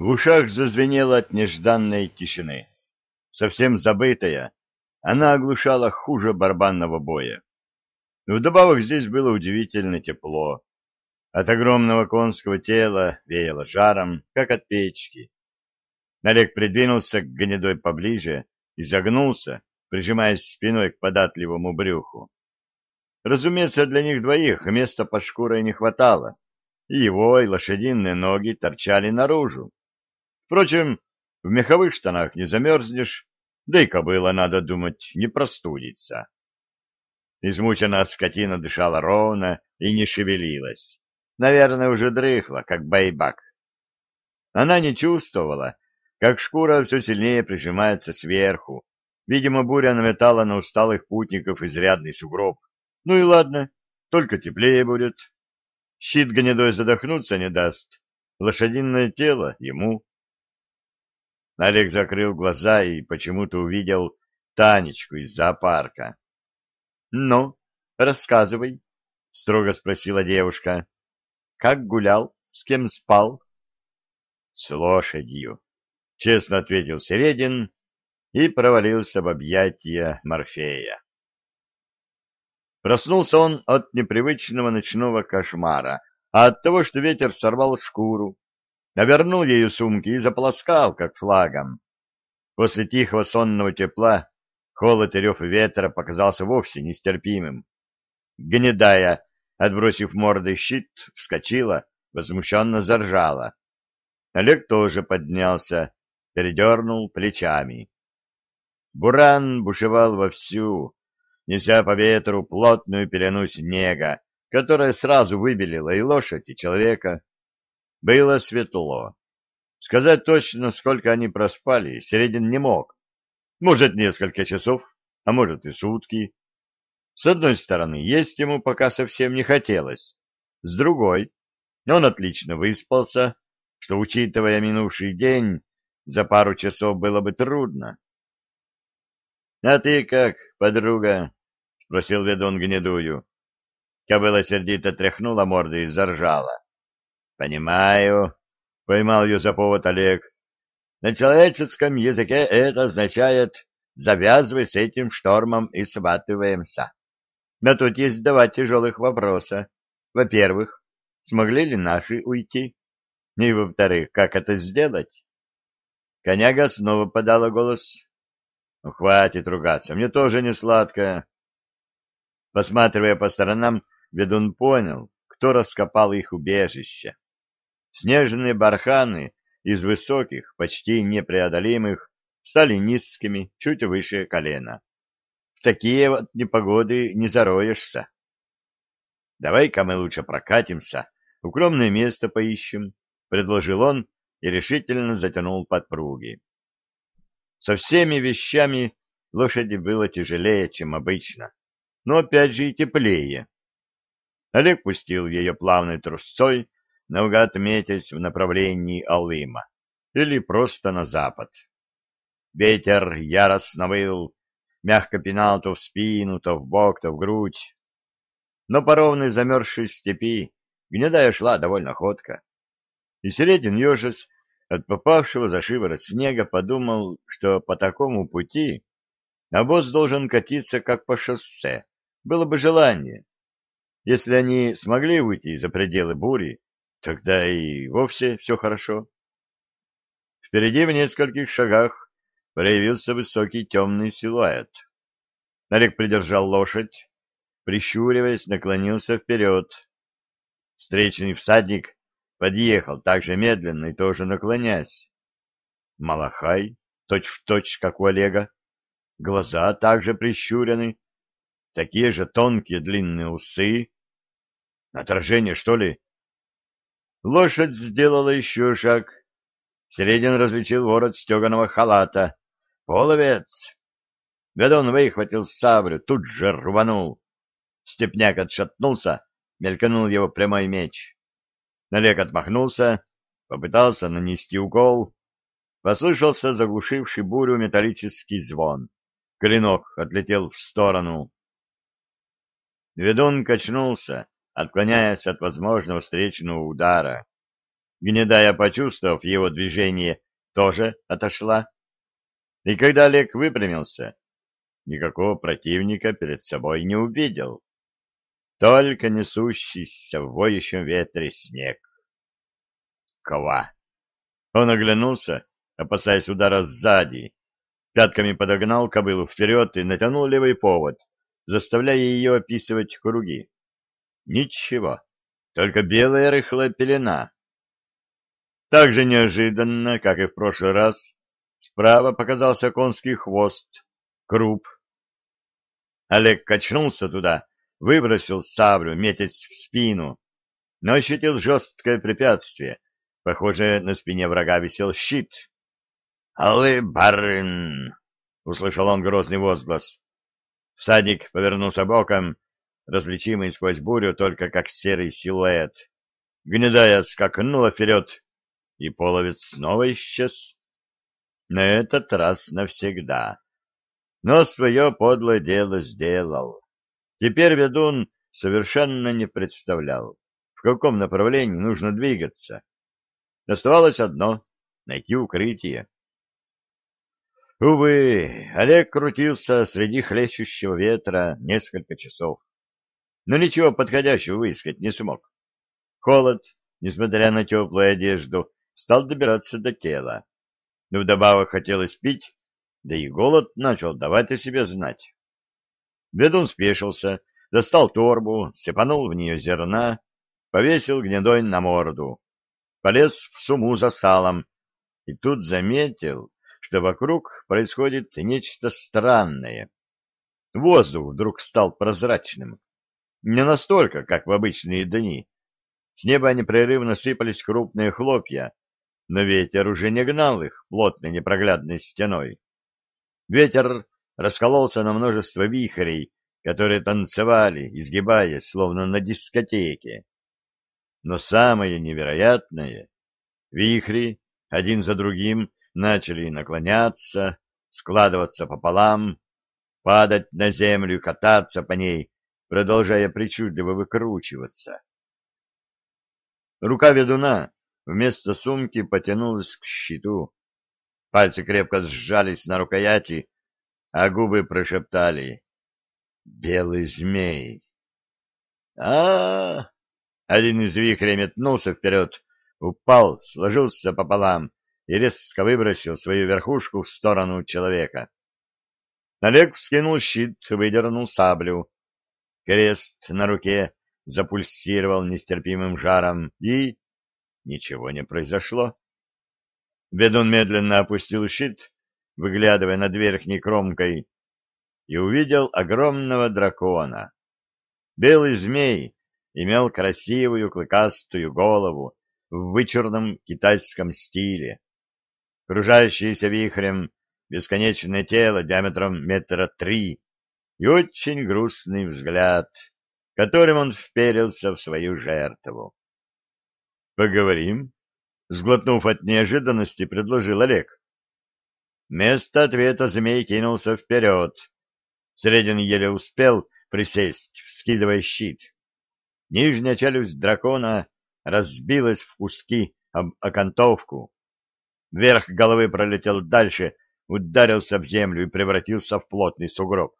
В ушах зазвенело от нежданной тишины. Совсем забытая, она оглушала хуже барабанного боя. Вдобавок здесь было удивительно тепло. От огромного конского тела веяло жаром, как от печки. Олег придвинулся к гнедой поближе и загнулся, прижимаясь спиной к податливому брюху. Разумеется, для них двоих места под шкурой не хватало, и его, и лошадиные ноги торчали наружу. Впрочем, в меховых штанах не замерзнешь, да и кобыла, надо думать, не простудится. Измученная скотина дышала ровно и не шевелилась. Наверное, уже дрыхла, как байбак. Она не чувствовала, как шкура все сильнее прижимается сверху. Видимо, буря наметала на усталых путников изрядный сугроб. Ну и ладно, только теплее будет. Щит гнедой задохнуться не даст. Лошадиное тело ему. Олег закрыл глаза и почему-то увидел Танечку из зоопарка. — Ну, рассказывай, — строго спросила девушка. Как гулял? С кем спал? — С лошадью, — честно ответил Середин и провалился в объятия Морфея. Проснулся он от непривычного ночного кошмара, а от того, что ветер сорвал шкуру, навернул ею сумки и заполоскал, как флагом. После тихого сонного тепла холод и рев ветра показался вовсе нестерпимым. Гнедая отбросив мордой щит, вскочила, возмущенно заржала. Олег тоже поднялся, передернул плечами. Буран бушевал вовсю, неся по ветру плотную пелену снега, которая сразу выбелила и лошадь, и человека. Было светло. Сказать точно, сколько они проспали, Середин не мог. Может, несколько часов, а может и сутки. С одной стороны, есть ему пока совсем не хотелось. С другой, он отлично выспался, что, учитывая минувший день, за пару часов было бы трудно. — А ты как, подруга? — спросил ведун гнедую. Кобыла сердито тряхнула мордой и заржала. — Понимаю, — поймал ее за повод Олег. — На человеческом языке это означает «завязывай с этим штормом и сватываемся». Но тут есть два тяжелых вопроса. Во-первых, смогли ли наши уйти? И во-вторых, как это сделать? Коняга снова подала голос. Ну, хватит ругаться, мне тоже не сладко. Посматривая по сторонам, ведун понял, кто раскопал их убежище. Снежные барханы из высоких, почти непреодолимых, стали низкими, чуть выше колена такие вот непогоды не зароешься. Давай-ка мы лучше прокатимся, укромное место поищем, — предложил он и решительно затянул подпруги. Со всеми вещами лошади было тяжелее, чем обычно, но опять же и теплее. Олег пустил ее плавной трусцой, наугад метясь в направлении Алыма, или просто на запад. Ветер яростно выл, мягко пинал то в спину, то в бок, то в грудь. Но по ровной замерзшей степи гнедая шла довольно ходко. И Середин ежес от попавшего за шиворот снега подумал, что по такому пути обоз должен катиться как по шоссе. Было бы желание. Если они смогли выйти за пределы бури, тогда и вовсе все хорошо. Впереди в нескольких шагах проявился высокий темный силуэт. Олег придержал лошадь, прищуриваясь, наклонился вперед. Встречный всадник подъехал так же медленно и тоже наклонясь. Малахай, точь-в-точь, точь, как у Олега. Глаза также прищурены, такие же тонкие длинные усы. Отражение, что ли? Лошадь сделала еще шаг. Середин различил ворот стеганого халата. Половец! Ведун выхватил саблю, тут же рванул. Степняк отшатнулся, мелькнул его прямой меч. Налег отмахнулся, попытался нанести укол. Послышался заглушивший бурю металлический звон. Клинок отлетел в сторону. Ведун качнулся, отклоняясь от возможного встречного удара. Гнедая, почувствовав его движение, тоже отошла. И когда Олег выпрямился, никакого противника перед собой не увидел. Только несущийся в воющем ветре снег. Кова! Он оглянулся, опасаясь удара сзади. Пятками подогнал кобылу вперед и натянул левый повод, заставляя ее описывать круги. Ничего, только белая рыхлая пелена. Так же неожиданно, как и в прошлый раз, справа показался конский хвост, круп. Олег качнулся туда, выбросил саблю, метясь в спину, но ощутил жесткое препятствие. Похоже, на спине врага висел щит. «Аллы, барин!» — услышал он грозный возглас. Всадник повернулся боком, различимый сквозь бурю только как серый силуэт. Гнедая скакнула вперед, и половец снова исчез. На этот раз навсегда. Но свое подлое дело сделал. Теперь ведун совершенно не представлял, в каком направлении нужно двигаться. Оставалось одно — найти укрытие. Увы, Олег крутился среди хлещущего ветра несколько часов, но ничего подходящего выискать не смог. Холод, несмотря на теплую одежду, стал добираться до тела. Но вдобавок хотелось пить, да и голод начал давать о себе знать. Ведун спешился, достал торбу, сыпанул в нее зерна, повесил гнедой на морду, полез в суму за салом и тут заметил, что вокруг происходит нечто странное. Воздух вдруг стал прозрачным. Не настолько, как в обычные дни. С неба непрерывно сыпались крупные хлопья, но ветер уже не гнал их плотной непроглядной стеной. Ветер раскололся на множество вихрей, которые танцевали, изгибаясь, словно на дискотеке. Но самое невероятное — вихри один за другим начали наклоняться, складываться пополам, падать на землю, кататься по ней, продолжая причудливо выкручиваться. Рука ведуна вместо сумки потянулась к щиту. Пальцы крепко сжались на рукояти, а губы прошептали «Белый змей!» а, -а, -а Один из вихрей метнулся вперед, упал, сложился пополам и резко выбросил свою верхушку в сторону человека. Олег вскинул щит, выдернул саблю. Крест на руке запульсировал нестерпимым жаром, и... Ничего не произошло. Ведун медленно опустил щит, выглядывая над верхней кромкой, и увидел огромного дракона. Белый змей имел красивую клыкастую голову в вычурном китайском стиле кружающееся вихрем бесконечное тело диаметром метра три и очень грустный взгляд, которым он вперился в свою жертву. «Поговорим?» — сглотнув от неожиданности, предложил Олег. Вместо ответа змей кинулся вперед. Средин еле успел присесть, вскидывая щит. Нижняя челюсть дракона разбилась в куски об окантовку, Верх головы пролетел дальше, ударился в землю и превратился в плотный сугроб.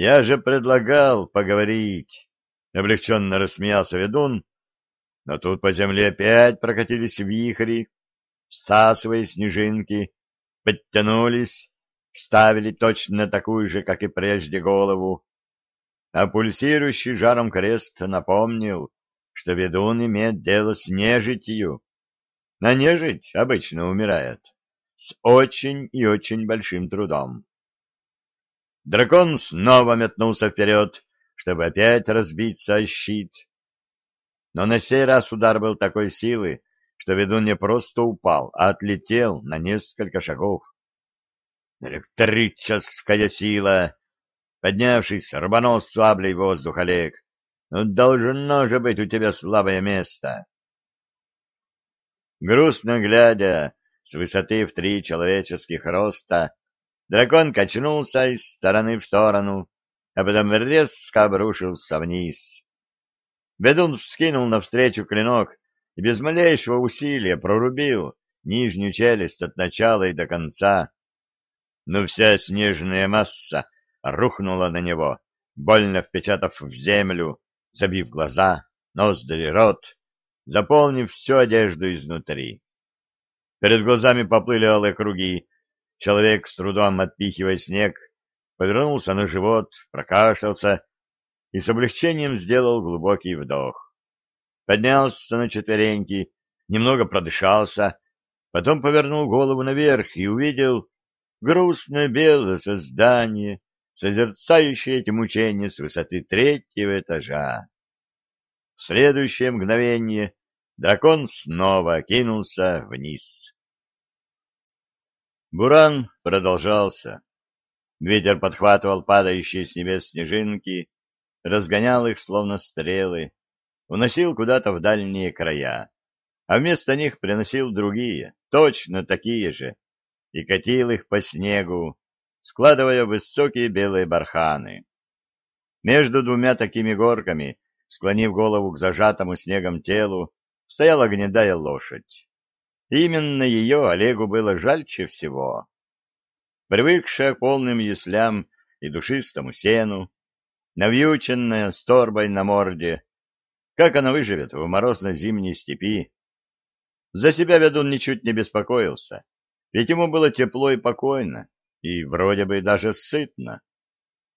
«Я же предлагал поговорить!» — облегченно рассмеялся ведун, но тут по земле опять прокатились вихри, всасывая снежинки, подтянулись, вставили точно такую же, как и прежде, голову, а пульсирующий жаром крест напомнил, что ведун имеет дело с нежитью, а нежить обычно умирает с очень и очень большим трудом. Дракон снова метнулся вперед, чтобы опять разбиться о щит. Но на сей раз удар был такой силы, что ведун не просто упал, а отлетел на несколько шагов. Электрическая сила! Поднявшись, рванул слаблей воздух Олег. Ну, должно же быть у тебя слабое место. Грустно глядя с высоты в три человеческих роста, дракон качнулся из стороны в сторону, а потом резко обрушился вниз. Бедун вскинул навстречу клинок и без малейшего усилия прорубил нижнюю челюсть от начала и до конца. Но вся снежная масса рухнула на него, больно впечатав в землю, забив глаза, ноздри, рот, заполнив всю одежду изнутри. Перед глазами поплыли алые круги. Человек, с трудом отпихивая снег, повернулся на живот, прокашлялся и с облегчением сделал глубокий вдох. Поднялся на четвереньки, немного продышался, потом повернул голову наверх и увидел грустное белое создание, созерцающее эти мучения с высоты третьего этажа. В следующее мгновение дракон снова кинулся вниз. Буран продолжался. Ветер подхватывал падающие с небес снежинки, разгонял их, словно стрелы, уносил куда-то в дальние края, а вместо них приносил другие, точно такие же, и катил их по снегу, складывая высокие белые барханы. Между двумя такими горками, склонив голову к зажатому снегом телу, стояла гнедая лошадь. Именно ее Олегу было жальче всего. Привыкшая к полным яслям и душистому сену, навьюченная с торбой на морде, как она выживет в морозно-зимней степи? За себя ведун ничуть не беспокоился, ведь ему было тепло и покойно, и вроде бы даже сытно.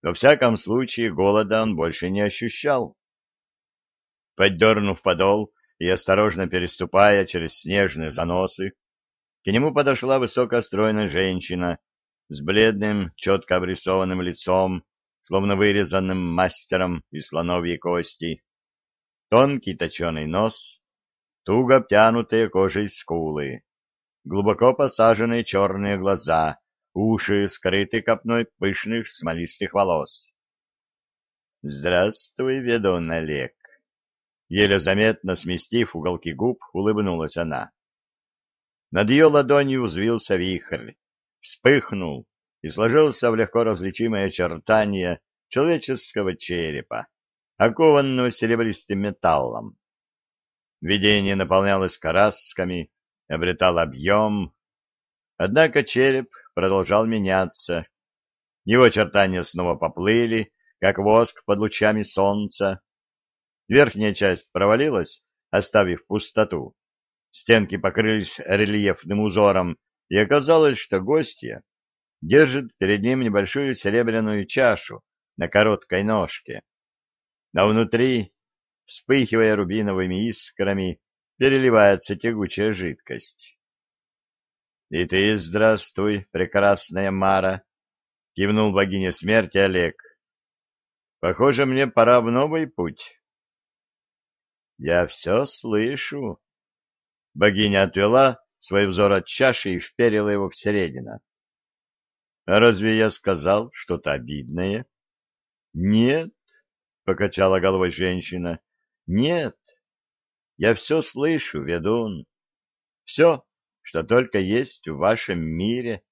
Во всяком случае, голода он больше не ощущал. Поддернув подол и осторожно переступая через снежные заносы, к нему подошла высокая стройная женщина с бледным, четко обрисованным лицом, словно вырезанным мастером из слоновьей кости, тонкий точеный нос, туго обтянутые кожей скулы, глубоко посаженные черные глаза, уши скрыты копной пышных смолистых волос. — Здравствуй, ведун Олег! Еле заметно сместив уголки губ, улыбнулась она. Над ее ладонью взвился вихрь, вспыхнул и сложился в легко различимое очертание человеческого черепа, окованного серебристым металлом. Видение наполнялось красками, обретал объем, однако череп продолжал меняться. Его очертания снова поплыли, как воск под лучами солнца, Верхняя часть провалилась, оставив пустоту. Стенки покрылись рельефным узором, и оказалось, что гостья держит перед ним небольшую серебряную чашу на короткой ножке. А внутри, вспыхивая рубиновыми искрами, переливается тягучая жидкость. — И ты здравствуй, прекрасная Мара! — кивнул богиня смерти Олег. — Похоже, мне пора в новый путь. Я все слышу. Богиня отвела свой взор от чаши и вперила его в середину. А разве я сказал что-то обидное? Нет, покачала головой женщина. Нет. Я все слышу, ведун. Все, что только есть в вашем мире.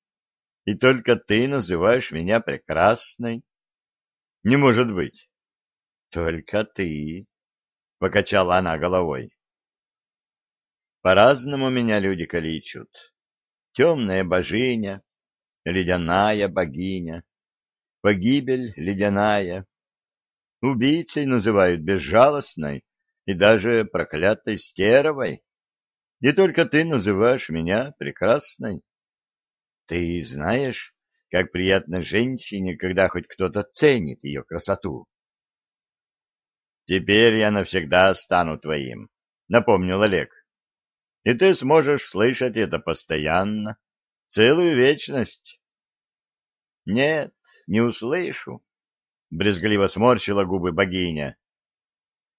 И только ты называешь меня прекрасной. Не может быть. Только ты. — покачала она головой. По-разному меня люди калечут. Темная божиня, ледяная богиня, погибель ледяная. Убийцей называют безжалостной и даже проклятой стервой. И только ты называешь меня прекрасной. Ты знаешь, как приятно женщине, когда хоть кто-то ценит ее красоту. Теперь я навсегда стану твоим, — напомнил Олег. И ты сможешь слышать это постоянно, целую вечность. Нет, не услышу, — брезгливо сморщила губы богиня.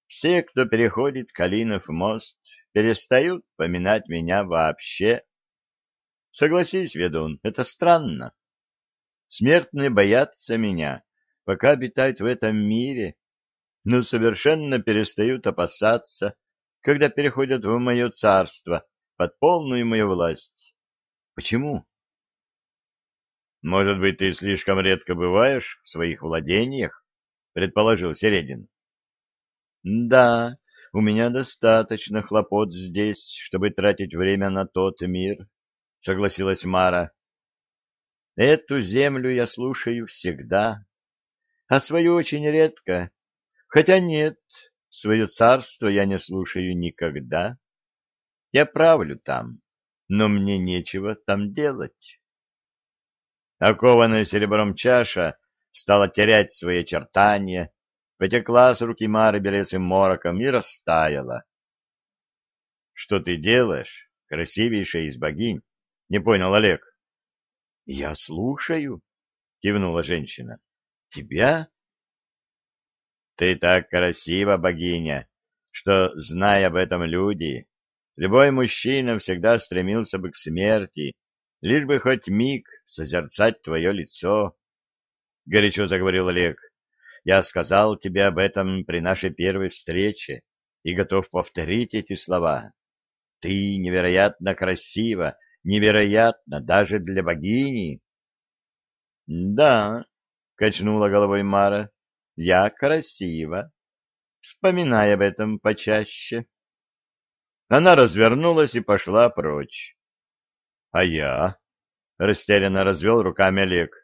Все, кто переходит Калинов мост, перестают поминать меня вообще. Согласись, ведун, это странно. Смертные боятся меня, пока обитают в этом мире, но совершенно перестают опасаться, когда переходят в мое царство под полную мою власть. Почему? Может быть, ты слишком редко бываешь в своих владениях, предположил Середин. Да, У меня достаточно хлопот здесь, чтобы тратить время на тот мир, — согласилась Мара. Эту землю я слушаю всегда, а свою очень редко. Хотя нет, свое царство я не слушаю никогда. Я правлю там, но мне нечего там делать. Окованная серебром чаша стала терять свои очертания, потекла с руки Мары белесым мороком и растаяла. — Что ты делаешь, красивейшая из богинь? — не понял Олег. — Я слушаю, — кивнула женщина. — Тебя? — Ты так красива, богиня, что, зная об этом люди, любой мужчина всегда стремился бы к смерти, лишь бы хоть миг созерцать твое лицо. — горячо заговорил Олег. — Я сказал тебе об этом при нашей первой встрече и готов повторить эти слова. Ты невероятно красива, невероятно даже для богини. — Да, — качнула головой Мара, — я красива. Вспоминай об этом почаще. Она развернулась и пошла прочь. — А я? — растерянно развел руками Олег.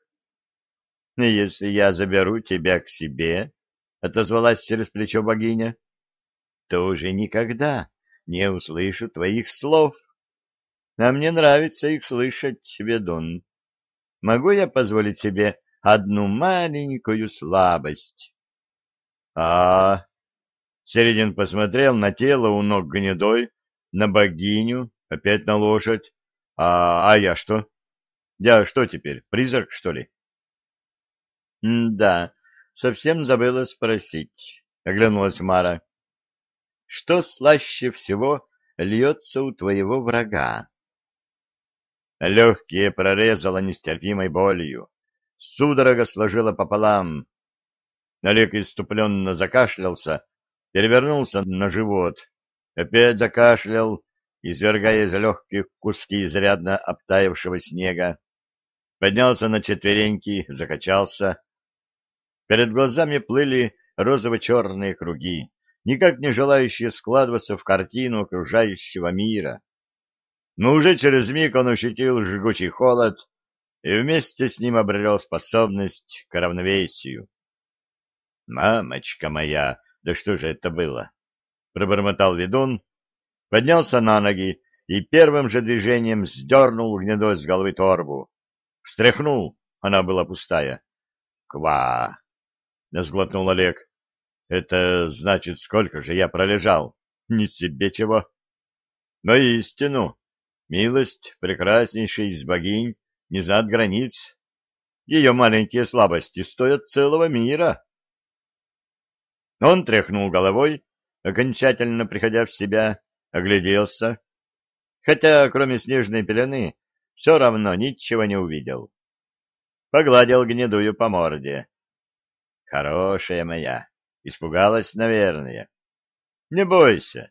— Если я заберу тебя к себе, — отозвалась через плечо богиня, — то уже никогда не услышу твоих слов. А мне нравится их слышать, ведун. Могу я позволить себе одну маленькую слабость? — А, Середин посмотрел на тело у ног гнедой, на богиню, опять на лошадь. А, а я что? Я что теперь, призрак, что ли? — Да, совсем забыла спросить, — оглянулась Мара. — Что слаще всего льется у твоего врага? Легкие прорезало нестерпимой болью. Судорога сложила пополам. Олег иступленно закашлялся, перевернулся на живот, опять закашлял, извергая из легких куски изрядно обтаявшего снега, поднялся на четвереньки, закачался. Перед глазами плыли розово-черные круги, никак не желающие складываться в картину окружающего мира. Но уже через миг он ощутил жгучий холод и вместе с ним обрел способность к равновесию. «Мамочка моя!» Да что же это было? Пробормотал ведун, поднялся на ноги и первым же движением сдернул гнедой с головы торбу. Встряхнул, она была пустая. Ква! Сглотнул Олег. Это значит, сколько же я пролежал? Ни себе чего. Но истину, милость прекраснейшей из богинь не знает границ. Ее маленькие слабости стоят целого мира. Он тряхнул головой, окончательно приходя в себя, огляделся, хотя кроме снежной пелены все равно ничего не увидел. Погладил гнедую по морде. «Хорошая моя!» Испугалась, наверное. «Не бойся,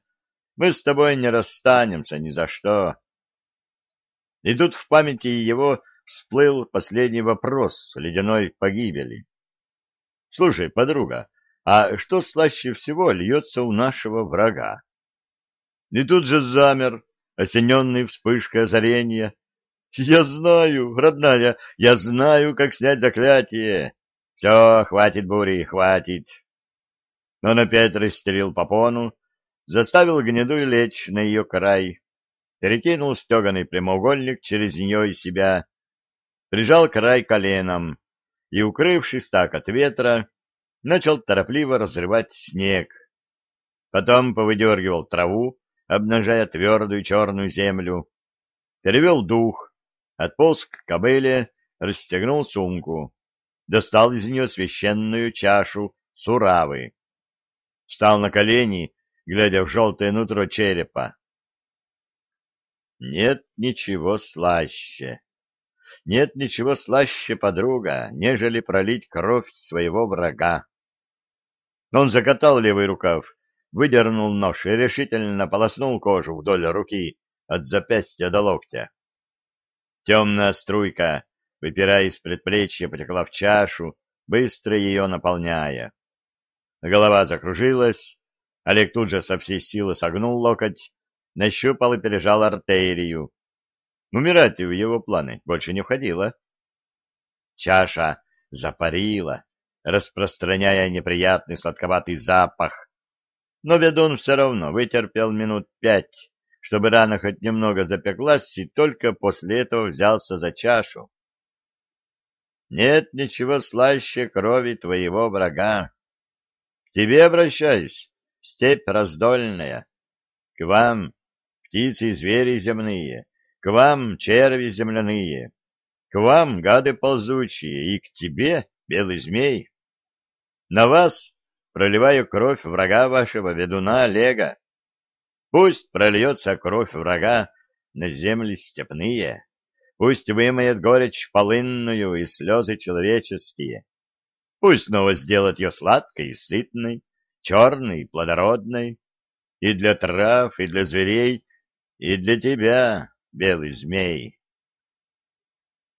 мы с тобой не расстанемся ни за что». И тут в памяти его всплыл последний вопрос ледяной погибели. «Слушай, подруга, а что слаще всего льется у нашего врага. И тут же замер, осененный вспышкой озарения. «Я знаю, родная, я знаю, как снять заклятие. Все, хватит бури, хватит». Он опять расстелил попону, заставил гнедую лечь на ее край, перекинул стеганый прямоугольник через нее и себя, прижал край коленом и, укрывшись так от ветра, начал торопливо разрывать снег. Потом повыдергивал траву, обнажая твердую черную землю. Перевел дух, отполз к кобыле, расстегнул сумку. Достал из нее священную чашу суравы. Встал на колени, глядя в желтое нутро черепа. Нет ничего слаще. Нет ничего слаще, подруга, нежели пролить кровь своего врага. Он закатал левый рукав, выдернул нож и решительно полоснул кожу вдоль руки от запястья до локтя. Темная струйка, выпирая из предплечья, потекла в чашу, быстро ее наполняя. Голова закружилась, Олег тут же со всей силы согнул локоть, нащупал и пережал артерию. Умирать в его планы больше не входило. Чаша запарила, распространяя неприятный сладковатый запах, но ведун все равно вытерпел минут пять, чтобы рана хоть немного запеклась, и только после этого взялся за чашу. Нет ничего слаще крови твоего врага. К тебе обращаюсь, степь раздольная, к вам, птицы и звери земные, к вам, черви земляные, к вам, гады ползучие, и к тебе, белый змей. На вас проливаю кровь врага вашего, ведуна Олега. Пусть прольется кровь врага на земли степные, пусть вымоет горечь полынную и слезы человеческие. Пусть снова сделает ее сладкой и сытной, черной и плодородной, и для трав, и для зверей, и для тебя, белый змей.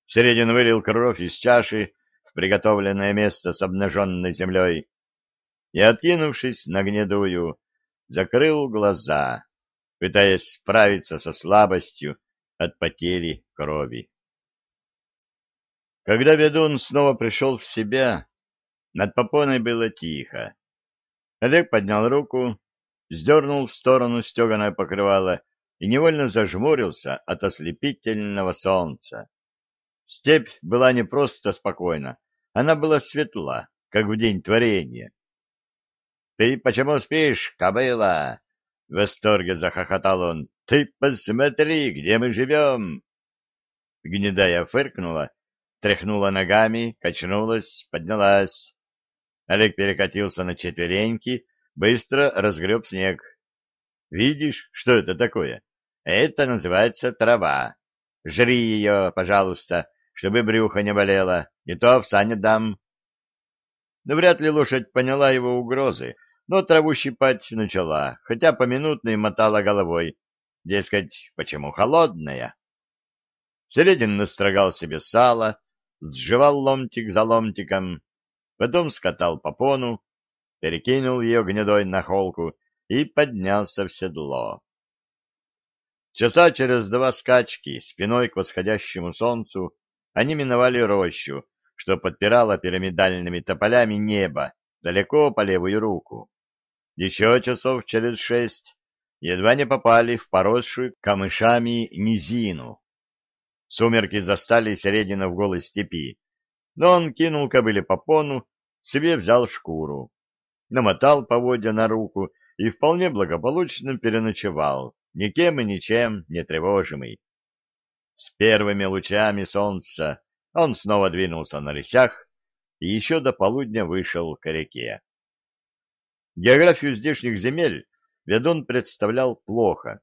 Середин вылил кровь из чаши в приготовленное место с обнаженной землей и, откинувшись на гнедую, закрыл глаза, пытаясь справиться со слабостью от потери крови. Когда ведун снова пришел в себя, над попоной было тихо. Олег поднял руку, сдернул в сторону стеганое покрывало и невольно зажмурился от ослепительного солнца. Степь была не просто спокойна, она была светла, как в день творения. — Ты почему спишь, кобыла? — в восторге захохотал он. — Ты посмотри, где мы живем! Гнедая фыркнула, тряхнула ногами, качнулась, поднялась. Олег перекатился на четвереньки, быстро разгреб снег. Видишь, что это такое? Это называется трава. Жри ее, пожалуйста, чтобы брюхо не болело, не то овса не дам. Но вряд ли лошадь поняла его угрозы, но траву щипать начала, хотя поминутно и мотала головой. Дескать, почему холодная? Середин настрогал себе сало, сживал ломтик за ломтиком, потом скатал попону, перекинул ее гнедой на холку и поднялся в седло. Часа через два скачки спиной к восходящему солнцу они миновали рощу, что подпирала пирамидальными тополями небо далеко по левую руку. Еще часов через шесть едва не попали в поросшую камышами низину. Сумерки застали Середина в голой степи, но он кинул кобыле попону, себе взял шкуру, намотал поводья на руку и вполне благополучно переночевал, никем и ничем не тревожимый. С первыми лучами солнца он снова двинулся на лесях и еще до полудня вышел к реке. Географию здешних земель ведун представлял плохо,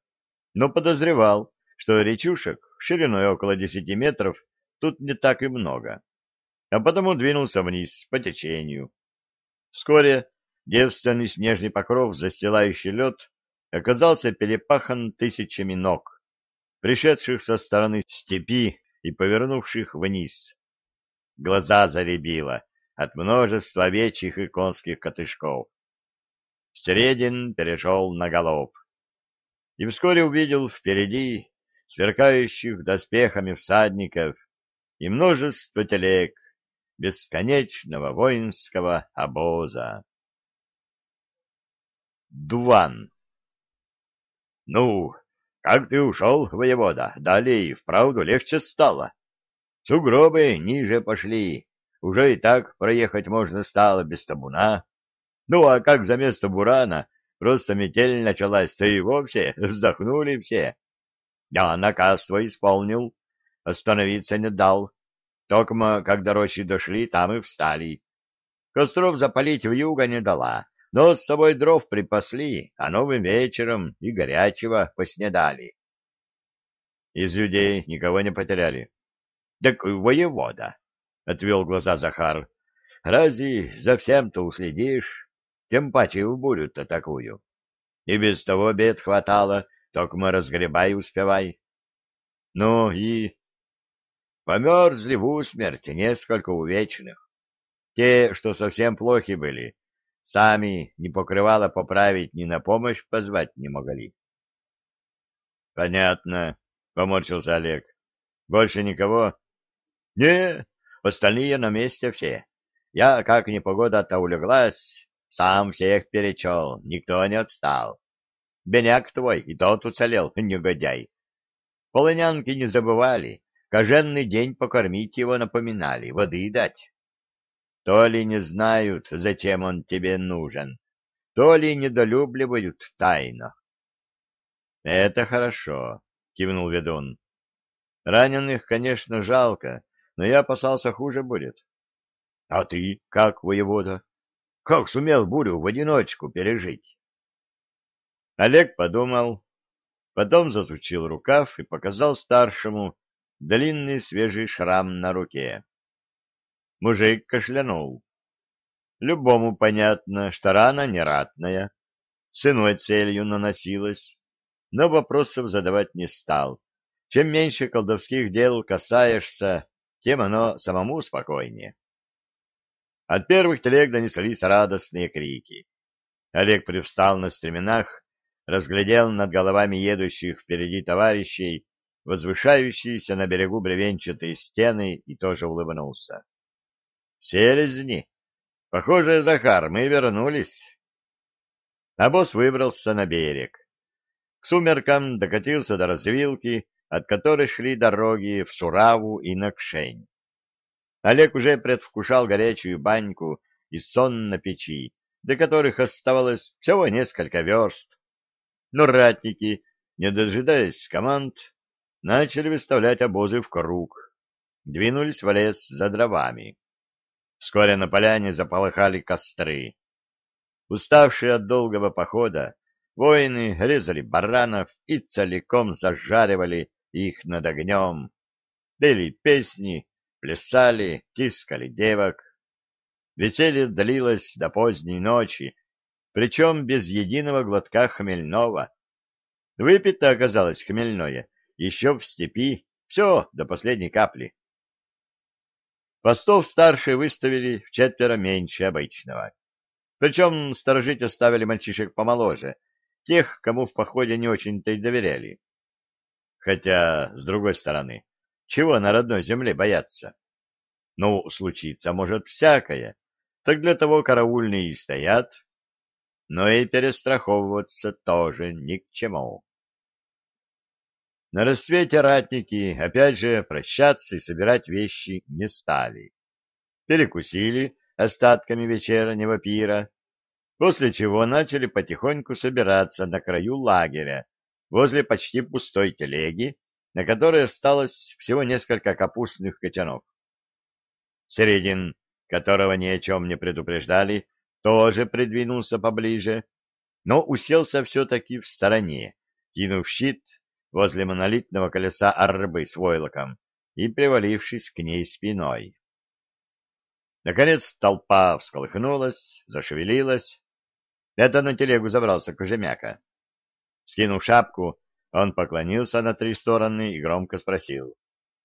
но подозревал, что речушек шириной около десяти метров тут не так и много, а потому двинулся вниз по течению. Вскоре девственный снежный покров, застилающий лед, оказался перепахан тысячами ног, пришедших со стороны степи и повернувших вниз. Глаза заребило от множества овечьих и конских котышков. Средин перешел на галоп и вскоре увидел впереди сверкающих доспехами всадников и множество телег бесконечного воинского обоза. Дуван Ну, как ты ушел, воевода? Далее и вправду легче стало. Сугробы ниже пошли. Уже и так проехать можно стало без табуна. Ну, а как за место бурана просто метель началась, то и вовсе вздохнули все. Я наказ твой исполнил, остановиться не дал. Токмо, когда рощи дошли, там и встали. Костров запалить в юго не дала, но с собой дров припасли, а новым вечером и горячего поснедали. Из людей никого не потеряли. — Так воевода, — отвел глаза Захар, — разве за всем-то уследишь? Тем паче в бурю-то такую. И без того бед хватало, только мы разгребай успевай. Ну и... Померзли в усмерть несколько увечных. Те, что совсем плохи были, Сами ни покрывало поправить, ни на помощь позвать не могли. — Понятно, — поморщился Олег. — Больше никого? — Не, остальные на месте все. Я, как непогода-то улеглась, сам всех перечел, никто не отстал. Беняк твой и тот уцелел, негодяй. Полынянки не забывали, коженный день покормить его напоминали, воды дать. То ли не знают, зачем он тебе нужен, то ли недолюбливают тайно. — Это хорошо, — кивнул ведун. — Раненых, конечно, жалко, но я опасался, хуже будет. — А ты как, воевода? Как сумел бурю в одиночку пережить? Олег подумал, потом засучил рукав и показал старшему длинный свежий шрам на руке. Мужик кашлянул. Любому понятно, что рана не ратная, с иной целью наносилась, но вопросов задавать не стал. Чем меньше колдовских дел касаешься, тем оно самому спокойнее. От первых телег донеслись радостные крики. Олег привстал на стременах, разглядел над головами едущих впереди товарищей возвышающиеся на берегу бревенчатые стены и тоже улыбнулся. «Селезни! Похоже, Захар, мы вернулись!» А выбрался на берег. К сумеркам докатился до развилки, от которой шли дороги в Сураву и Накшень. Олег уже предвкушал горячую баньку и сон на печи, до которых оставалось всего несколько верст. Но ратники, не дожидаясь команд, начали выставлять обозы в круг, двинулись в лес за дровами. Вскоре на поляне заполыхали костры. Уставшие от долгого похода, Воины резали баранов и целиком зажаривали их над огнем, пели песни, плясали, тискали девок. Веселье длилось до поздней ночи, причем без единого глотка хмельного. Выпито оказалось хмельное еще в степи, все до последней капли. Постов старшие выставили в четверо меньше обычного. Причем сторожить оставили мальчишек помоложе, тех, кому в походе не очень-то и доверяли. Хотя, с другой стороны, чего на родной земле бояться? Ну, случится может всякое, так для того караульные и стоят, но и перестраховываться тоже ни к чему. На рассвете ратники, опять же, прощаться и собирать вещи не стали. Перекусили остатками вечернего пира, после чего начали потихоньку собираться на краю лагеря, возле почти пустой телеги, на которой осталось всего несколько капустных котенов. Середин, которого ни о чем не предупреждали, тоже придвинулся поближе, но уселся все-таки в стороне, кинув щит возле монолитного колеса арбы с войлоком и привалившись к ней спиной. Наконец толпа всколыхнулась, зашевелилась, это на телегу забрался Кожемяка. Скинув шапку, он поклонился на три стороны и громко спросил.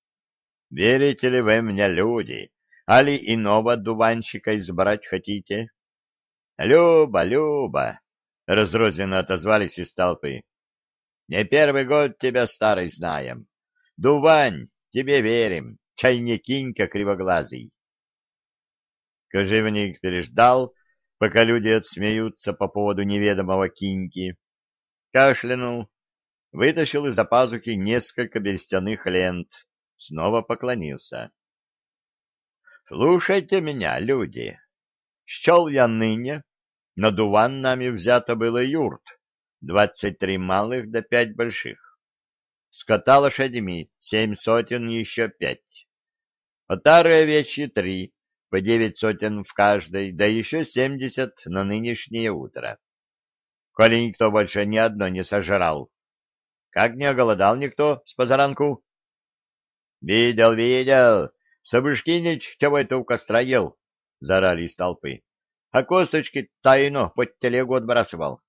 — Верите ли вы мне, люди? Али иного дуванчика избрать хотите? — Люба, Люба! — разрозненно отозвались из толпы. — Не первый год тебя, старый, знаем. Дувань, тебе верим, чай не кривоглазый. Кожевник переждал, пока люди отсмеются по поводу неведомого киньки. Кашлянул, вытащил из-за пазухи несколько берестяных лент, снова поклонился. — Слушайте меня, люди. Счел я ныне, на дуван нами взято было юрт, двадцать три малых да пять больших. Скота лошадьми семь сотен еще пять. Отары овечьи три, по девять сотен в каждой, да еще семьдесят на нынешнее утро. Коли никто больше ни одно не сожрал. Как не оголодал никто с позаранку? — Видел, видел. Сабышкинич чего это у костра ел? — заорали из толпы. — А косточки тайно под телегу отбрасывал. —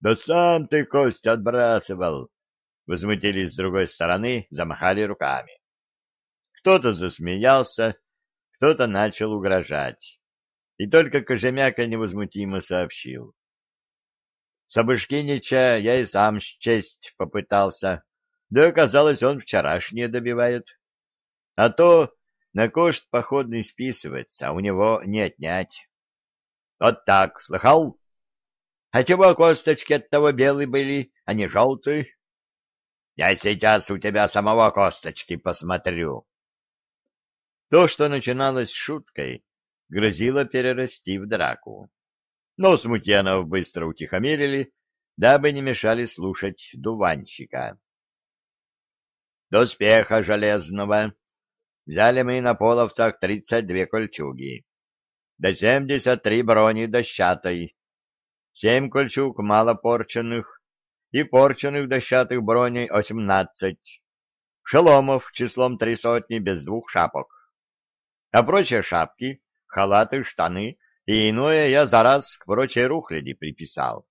Да сам ты кость отбрасывал. Возмутились с другой стороны, замахали руками. Кто-то засмеялся, кто-то начал угрожать. и только Кожемяка невозмутимо сообщил. Сабышкинича я и сам счесть попытался, да оказалось, он вчерашнее добивает. А то на кошт походный списывается, а у него не отнять. Вот так, слыхал? А чего косточки от того белые были, а не желтые? Я сейчас у тебя самого косточки посмотрю. То, что начиналось шуткой, грозило перерасти в драку. Но смутьянов быстро утихомирили, дабы не мешали слушать дуванчика. Доспеха железного взяли мы на половцах тридцать две кольчуги, до семьдесят три брони дощатой, семь кольчуг малопорченных и порченных дощатых броней восемнадцать, шеломов числом три сотни без двух шапок. А прочие шапки, халаты, штаны и иное я за раз к прочей рухляди приписал.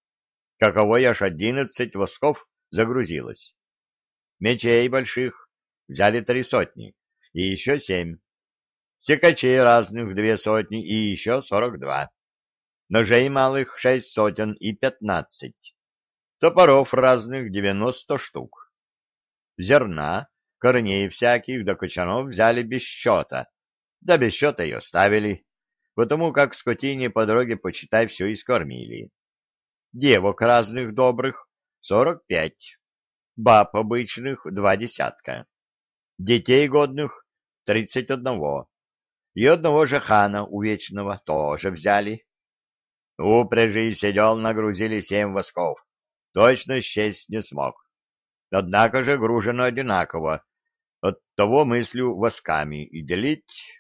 Каково аж одиннадцать восков загрузилось. Мечей больших взяли три сотни и еще семь. Секачей разных две сотни и еще сорок два. Ножей малых шесть сотен и пятнадцать. Топоров разных девяносто штук. Зерна, корней всяких да кочанов взяли без счета, да без счета ее ставили потому как скотине по дороге, почитай, все и скормили. Девок разных добрых — сорок пять, баб обычных — два десятка, детей годных — тридцать одного, и одного же хана увечного тоже взяли. Упряжи сидел, нагрузили семь восков, точно счесть не смог. Однако же гружено одинаково, от того мыслю восками и делить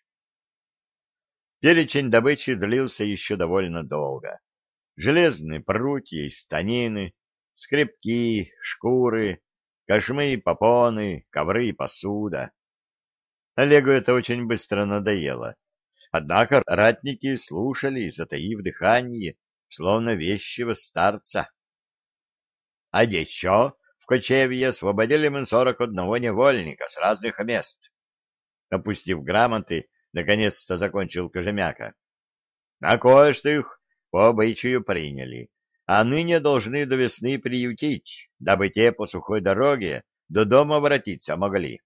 Перечень добычи длился еще довольно долго. Железные прутья и станины, скребки, шкуры, кошмы и попоны, ковры и посуда. Олегу это очень быстро надоело. Однако ратники слушали, затаив дыхание, словно вещего старца. А еще в кочевье освободили мы сорок одного невольника с разных мест. Опустив грамоты, наконец-то закончил Кожемяка. А кое-что их по обычаю приняли, а ныне должны до весны приютить, дабы те по сухой дороге до дома воротиться могли.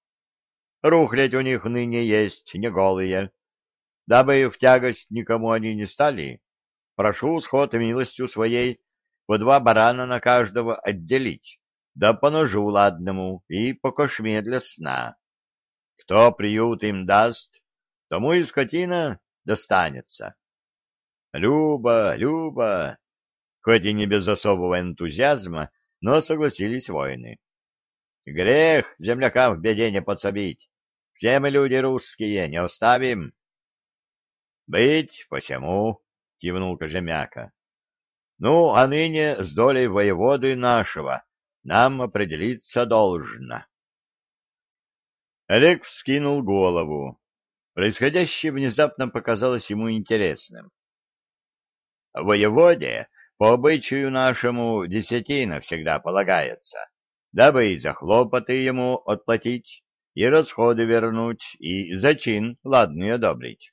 Рухлядь у них ныне есть, не голые. Дабы в тягость никому они не стали, прошу сход милостью своей по два барана на каждого отделить, да по ножу ладному и по кошме для сна. Кто приют им даст, тому и скотина достанется. Люба, Люба, хоть и не без особого энтузиазма, но согласились воины. Грех землякам в беде не подсобить. Все мы люди русские, не оставим. Быть посему, кивнул Кожемяка. Ну, а ныне с долей воеводы нашего нам определиться должно. Олег вскинул голову. Происходящее внезапно показалось ему интересным. Воеводе по обычаю нашему десятина всегда полагается, дабы и за хлопоты ему отплатить, и расходы вернуть, и зачин ладный одобрить.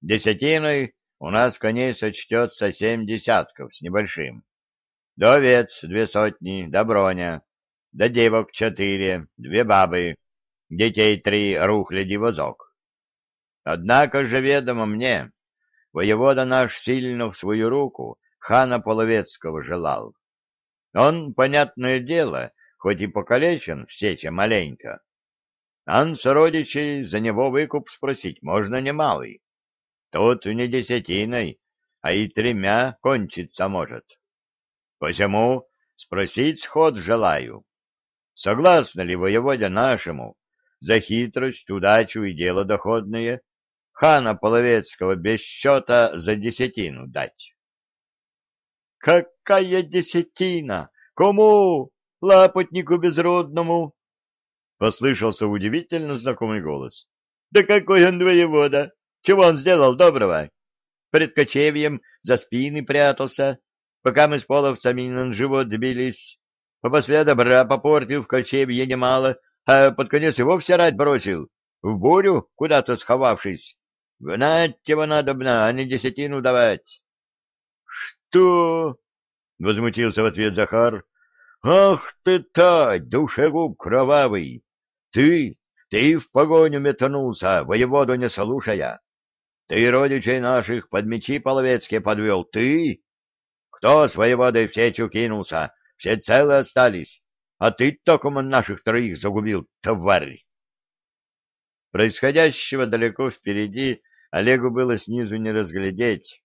Десятиной у нас коней сочтется семь десятков с небольшим. До овец две сотни, до броня, до девок четыре, две бабы, детей три, рухляди возок. Однако же ведомо мне, воевода наш сильно в свою руку хана Половецкого желал. Он, понятное дело, хоть и покалечен в сече маленько, ан сородичей за него выкуп спросить можно немалый. Тут не десятиной, а и тремя кончиться может. Посему спросить сход желаю. Согласна ли воеводя нашему за хитрость, удачу и дело доходное хана Половецкого без счета за десятину дать. — Какая десятина? Кому? Лапотнику безродному? — послышался удивительно знакомый голос. — Да какой он воевода! Чего он сделал доброго? Пред кочевьем за спины прятался, пока мы с половцами на живот бились. После добра попортил в кочевье немало, а под конец и вовсе рать бросил, в бурю куда-то сховавшись. Гнать его надобно, а не десятину давать. — Что? — возмутился в ответ Захар. — Ах ты, тать, душегуб кровавый! Ты, ты в погоню метнулся, воеводу не слушая. Ты родичей наших под мечи половецкие подвел, ты? Кто с воеводой в сечу кинулся, все целы остались, а ты только наших троих загубил, тварь. Происходящего далеко впереди Олегу было снизу не разглядеть,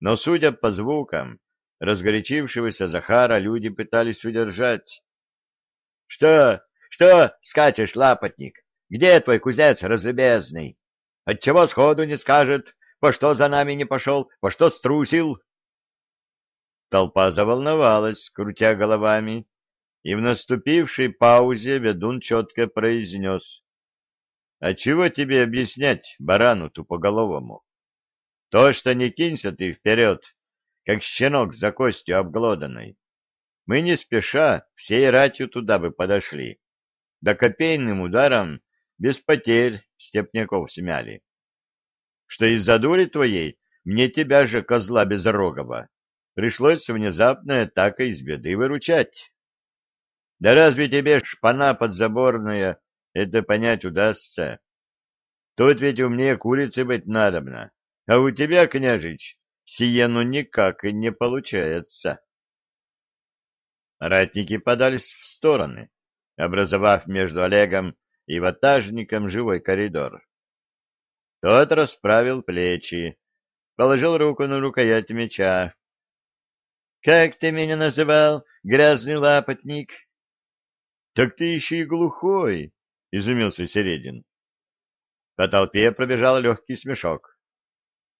но, судя по звукам, разгорячившегося Захара люди пытались удержать. — Что, что скачешь, лапотник? Где твой кузнец разлюбезный? Отчего сходу не скажет, по что за нами не пошел, по что струсил? Толпа заволновалась, крутя головами, и в наступившей паузе ведун четко произнес. — А чего тебе объяснять, барану тупоголовому? То, что не кинься ты вперед, как щенок за костью обглоданной. Мы не спеша всей ратью туда бы подошли. Да копейным ударом без потерь степняков смяли. Что из-за дури твоей мне тебя же, козла безрогого, пришлось внезапно атака из беды выручать. Да разве тебе шпана подзаборная это понять удастся? Тут ведь умнее курицы быть надобно, а у тебя, княжич, сие ну никак и не получается. Ратники подались в стороны, образовав между Олегом и ватажником живой коридор. Тот расправил плечи, положил руку на рукоять меча. — Как ты меня называл, грязный лапотник? — Так ты еще и глухой, — изумился Середин. По толпе пробежал легкий смешок.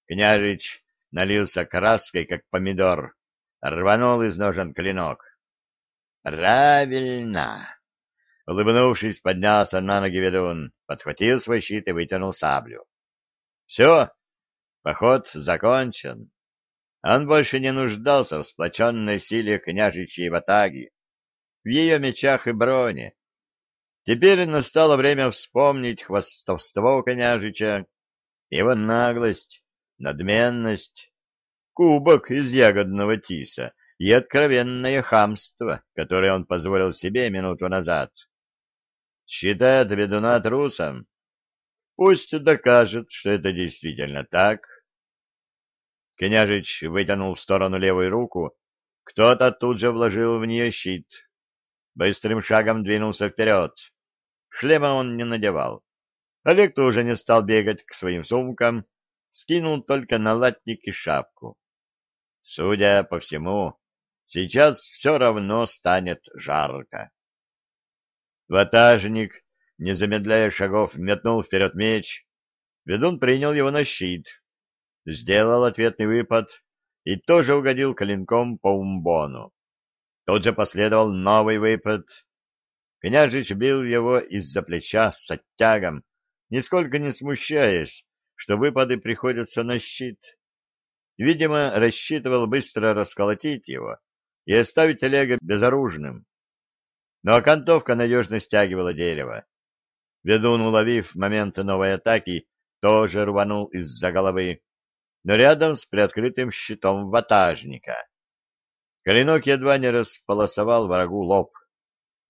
Княжич налился краской, как помидор, рванул из ножен клинок. — Правильно! Улыбнувшись, поднялся на ноги ведун, подхватил свой щит и вытянул саблю. Все, поход закончен. Он больше не нуждался в сплоченной силе княжичьей ватаги, в ее мечах и броне. Теперь настало время вспомнить хвастовство княжича, его наглость, надменность, кубок из ягодного тиса и откровенное хамство, которое он позволил себе минуту назад. Считает ведуна трусом. Пусть докажет, что это действительно так. Княжич вытянул в сторону левую руку. Кто-то тут же вложил в нее щит. Быстрым шагом двинулся вперед. Шлема он не надевал. Олег тоже не стал бегать к своим сумкам, скинул только на латник и шапку. Судя по всему, сейчас все равно станет жарко. Ватажник, не замедляя шагов, метнул вперед меч. Ведун принял его на щит, сделал ответный выпад и тоже угодил клинком по умбону. Тут же последовал новый выпад. Княжич бил его из-за плеча с оттягом, нисколько не смущаясь, что выпады приходятся на щит. Видимо, рассчитывал быстро расколотить его и оставить Олега безоружным но окантовка надежно стягивала дерево. Ведун, уловив момент новой атаки, тоже рванул из-за головы, но рядом с приоткрытым щитом ватажника. Клинок едва не располосовал врагу лоб,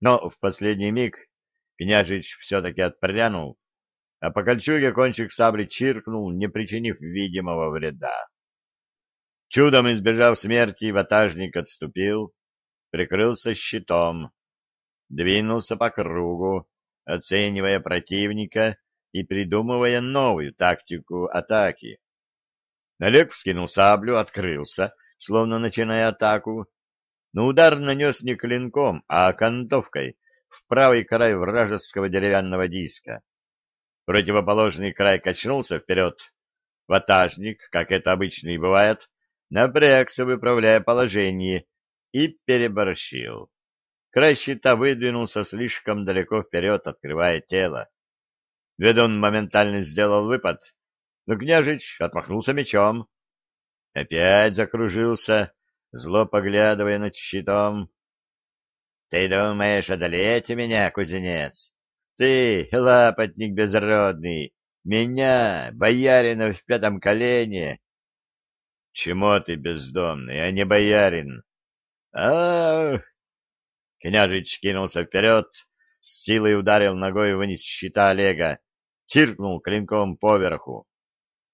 но в последний миг княжич все-таки отпрянул, а по кольчуге кончик сабли чиркнул, не причинив видимого вреда. Чудом избежав смерти, ватажник отступил, прикрылся щитом, двинулся по кругу, оценивая противника и придумывая новую тактику атаки. Олег вскинул саблю, открылся, словно начиная атаку, но удар нанес не клинком, а окантовкой в правый край вражеского деревянного диска. Противоположный край качнулся вперед. Ватажник, как это обычно и бывает, напрягся, выправляя положение, и переборщил. Край щита выдвинулся слишком далеко вперед, открывая тело. Ведун моментально сделал выпад, но княжич отмахнулся мечом. Опять закружился, зло поглядывая над щитом. — Ты думаешь одолеть меня, кузнец? Ты, лапотник безродный, Меня, боярина в пятом колене. Чему ты бездомный, а не боярин? а Княжич кинулся вперед, с силой ударил ногой вниз щита Олега, чиркнул клинком поверху,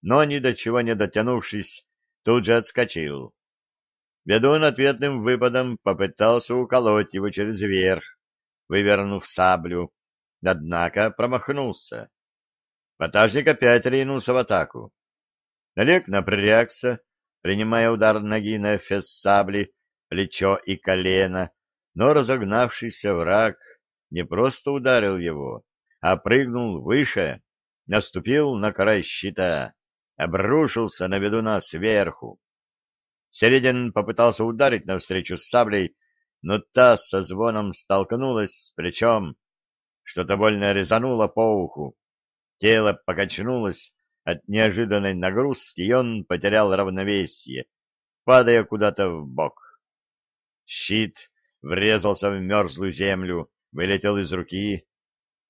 но, ни до чего не дотянувшись, тут же отскочил. Ведун ответным выпадом попытался уколоть его через верх, вывернув саблю, однако промахнулся. Ватажник опять ринулся в атаку. Олег напрягся, принимая удар ноги на эфес сабли, плечо и колено, но разогнавшийся враг не просто ударил его, а прыгнул выше, наступил на край щита, обрушился на ведуна сверху. Середин попытался ударить навстречу с саблей, но та со звоном столкнулась с плечом, что-то больно резануло по уху. Тело покачнулось от неожиданной нагрузки, и он потерял равновесие, падая куда-то в бок. Щит врезался в мерзлую землю, вылетел из руки.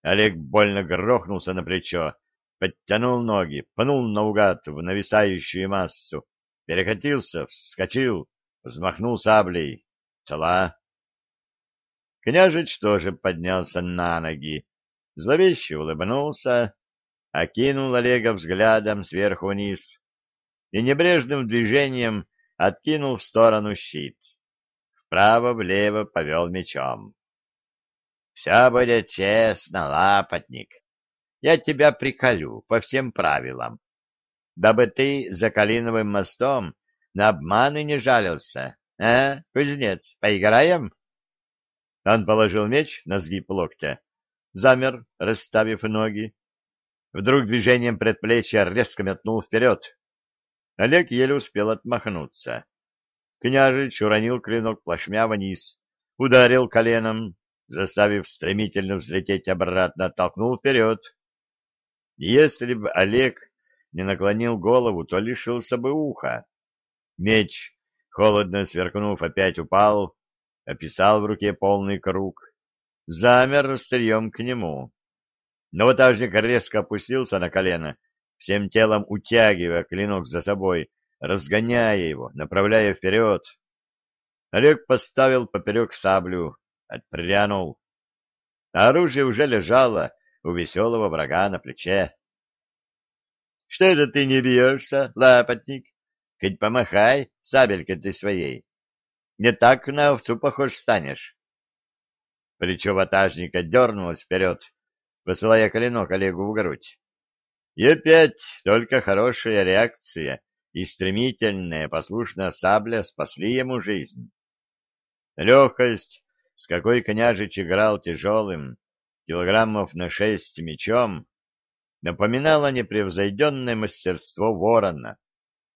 Олег больно грохнулся на плечо, подтянул ноги, пнул наугад в нависающую массу, перекатился, вскочил, взмахнул саблей. Цела. Княжич тоже поднялся на ноги, зловеще улыбнулся, окинул Олега взглядом сверху вниз и небрежным движением откинул в сторону щит. Вправо-влево повел мечом. — Все будет честно, лапотник. Я тебя приколю по всем правилам, дабы ты за Калиновым мостом на обманы не жалился. А, кузнец, поиграем? Он положил меч на сгиб локтя, замер, расставив ноги, Вдруг движением предплечья резко метнул вперед. Олег еле успел отмахнуться. Княжич уронил клинок плашмя вниз, ударил коленом, заставив стремительно взлететь обратно, толкнул вперед. Если бы Олег не наклонил голову, то лишился бы уха. Меч, холодно сверкнув, опять упал, описал в руке полный круг, замер острием к нему. Но ватажник резко опустился на колено, всем телом утягивая клинок за собой, разгоняя его, направляя вперед. Олег поставил поперек саблю, отпрянул. Оружие уже лежало у веселого врага на плече. — Что это ты не бьешься, лапотник? Хоть помахай сабелькой ты своей. Не так на овцу похож станешь. Плечо ватажника дернулось вперед, посылая коленок Олегу в грудь. И опять только хорошая реакция и стремительная послушная сабля спасли ему жизнь. Легкость, с какой княжич играл тяжелым, килограммов на шесть мечом, напоминала непревзойденное мастерство ворона,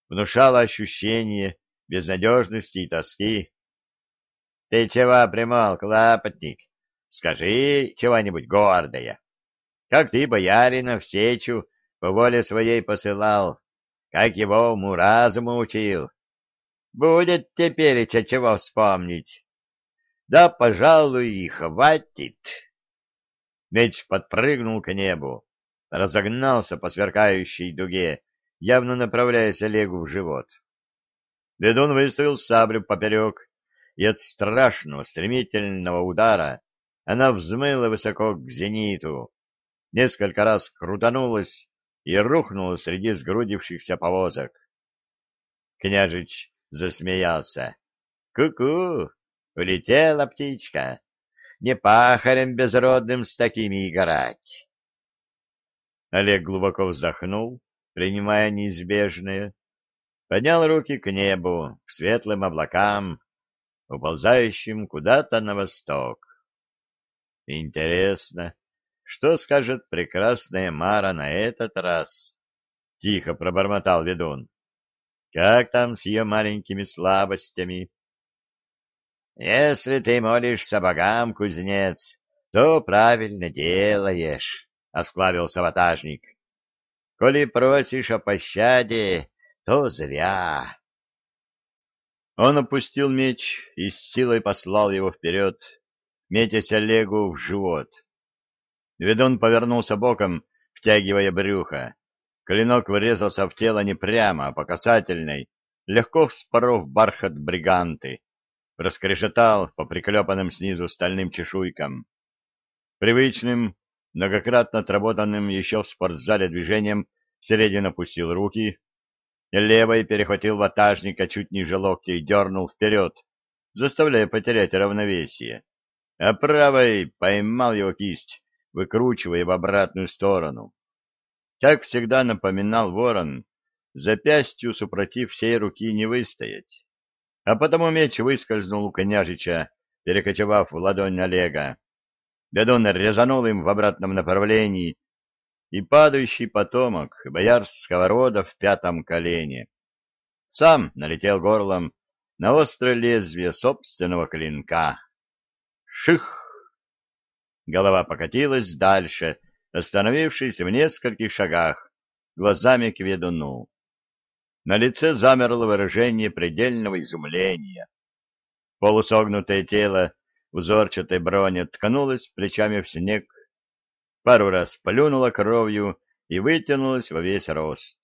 внушала ощущение безнадежности и тоски. — Ты чего примолк, лапотник? Скажи чего-нибудь гордое как ты боярина в сечу по воле своей посылал, как его уму-разуму учил. Будет теперь чего вспомнить. Да, пожалуй, и хватит. Меч подпрыгнул к небу, разогнался по сверкающей дуге, явно направляясь Олегу в живот. Ведун выставил саблю поперек, и от страшного стремительного удара она взмыла высоко к зениту, несколько раз крутанулась и рухнула среди сгрудившихся повозок. Княжич засмеялся. «Ку-ку! Улетела птичка! Не пахарем безродным с такими играть!» Олег глубоко вздохнул, принимая неизбежное, поднял руки к небу, к светлым облакам, уползающим куда-то на восток. Интересно, что скажет прекрасная Мара на этот раз? — тихо пробормотал ведун. — Как там с ее маленькими слабостями? — Если ты молишься богам, кузнец, то правильно делаешь, — осклавился ватажник. — Коли просишь о пощаде, то зря. Он опустил меч и с силой послал его вперед, метясь Олегу в живот. Ведун повернулся боком, втягивая брюхо. Клинок врезался в тело не прямо, а по касательной, легко вспоров бархат бриганты. Раскрешетал по приклепанным снизу стальным чешуйкам. Привычным, многократно отработанным еще в спортзале движением, Середин опустил руки, левой перехватил ватажника чуть ниже локтя и дернул вперед, заставляя потерять равновесие, а правой поймал его кисть, выкручивая в обратную сторону. Как всегда напоминал ворон, запястью супротив всей руки не выстоять. А потому меч выскользнул у княжича, перекочевав в ладонь Олега. Бедун резанул им в обратном направлении, и падающий потомок боярского рода в пятом колене. Сам налетел горлом на острое лезвие собственного клинка. Ших! Голова покатилась дальше, остановившись в нескольких шагах, глазами к ведуну. На лице замерло выражение предельного изумления. Полусогнутое тело узорчатой брони ткнулось плечами в снег, пару раз плюнуло кровью и вытянулось во весь рост,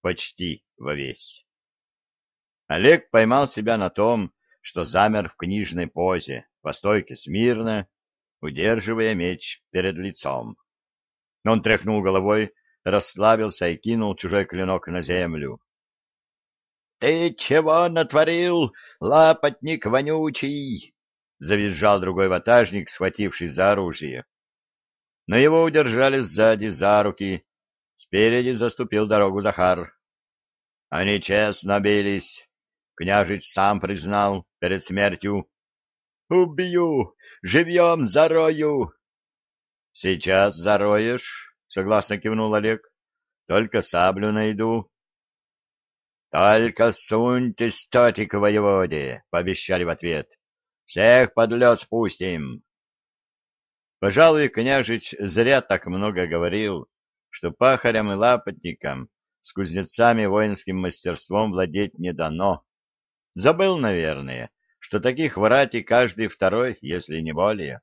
почти во весь. Олег поймал себя на том, что замер в книжной позе, по стойке смирно, удерживая меч перед лицом. Он тряхнул головой, расслабился и кинул чужой клинок на землю. — Ты чего натворил, лапотник вонючий? — завизжал другой ватажник, схватившись за оружие. Но его удержали сзади за руки. Спереди заступил дорогу Захар. Они честно бились. Княжич сам признал перед смертью. «Убью! Живьем зарою!» «Сейчас зароешь», — согласно кивнул Олег. «Только саблю найду». «Только суньте статик к воеводе», — пообещали в ответ. «Всех под лед спустим». Пожалуй, княжич зря так много говорил, что пахарям и лапотникам с кузнецами воинским мастерством владеть не дано. Забыл, наверное, что таких в рати каждый второй, если не более.